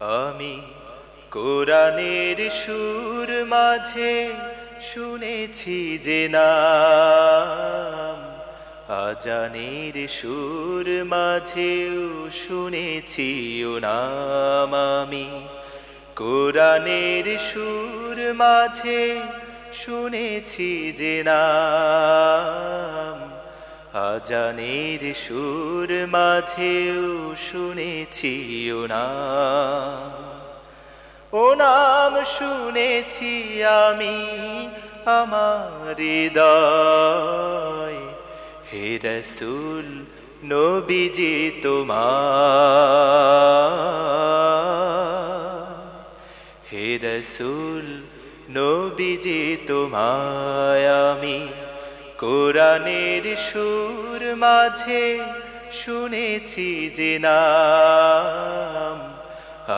আমি কোরআনের সুর মাঝে শুনেছি যে নাম। আজানের সুর মাঝেও শুনেছি ও নাম আমি। কোরআনের সুর মাঝে শুনেছি যে নাম। আজানের সুর মাঝেও শুনেছি নাম ও নাম শুনেছি আমি আমার হে রসুল, নবীজি তোমার। হে রসুল, নবীজি তোমায় আমি কোরআনের সুর মাঝে শুনেছি যে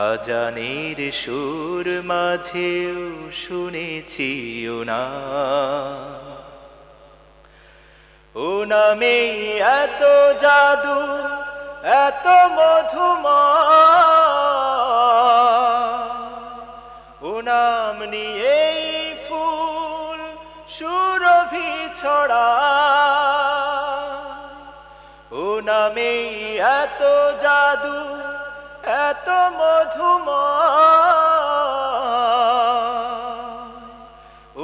আজানের সুর মাঝেও শুনেছি ও না ও নামে এত জাদু, এত মধুমা ও নাম নিয়ে নামে এত জাদু, এত মধুম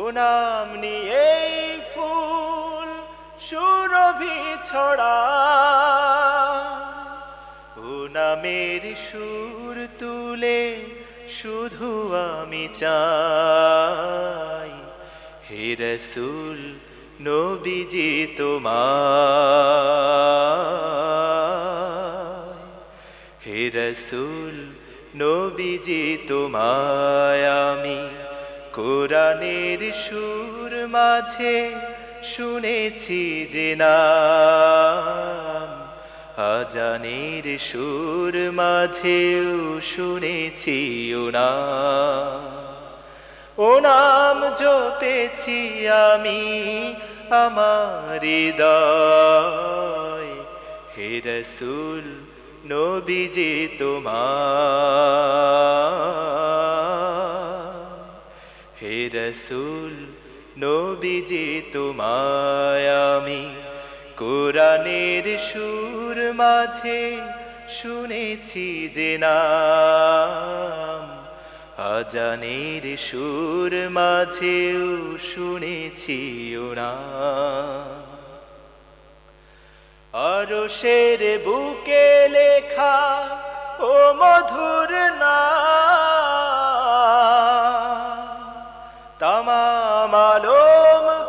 উনাম নাম নিয়ে ফুল সুরভি ছড়া। উনামের সুর তুলে শুধু আমি চাই। হে রসুল, নবীজি তোমার। রসুল, নবীজি তোমায় আমি। কোরআনের সুর মাঝে শুনেছি যে নাম। আজানের সুর মাঝেও শুনেছি ও নাম। ও নাম জপেছি আমি আমার হৃদয়। হে রসুল নবীজি তোমার। হে রসুল, নবীজি তোমায় আমি কোরআনের সুর মাঝে শুনেছি যে নাম। আজানের সুর মাঝেও শুনেছি ওরা আরও শের বুকে মধুর না। তামাম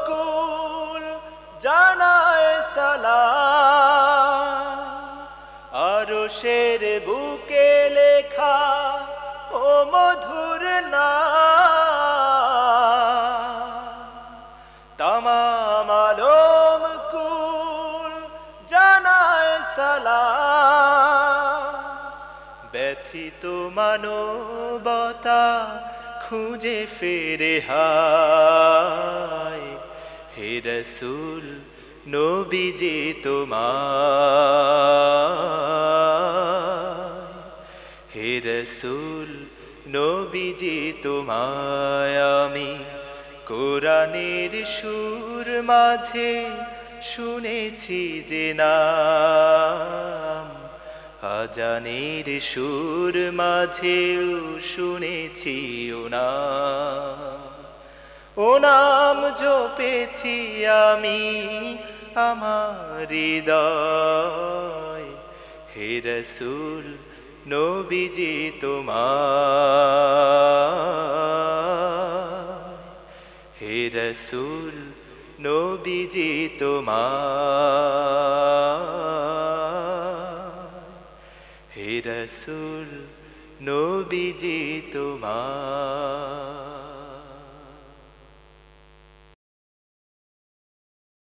কুল জানায় সালা আরও শের বুকে লেখা ও মধুর ব্যথিত মানবতা খুঁজে ফেরে হায়। হে রসুল নবীজি তোমার হে রসুল নবীজি তোমায়। আমি কোরআনের সুর মাঝে শুনেছি যে নাম আজানের সুর মাঝেও শুনেছি ও নাম ও নাম জপেছি আমি আমার হে রসুল নবীজি তোমার। হে রসুল নবীজি তোমার। রসুল নবীজি তোমার।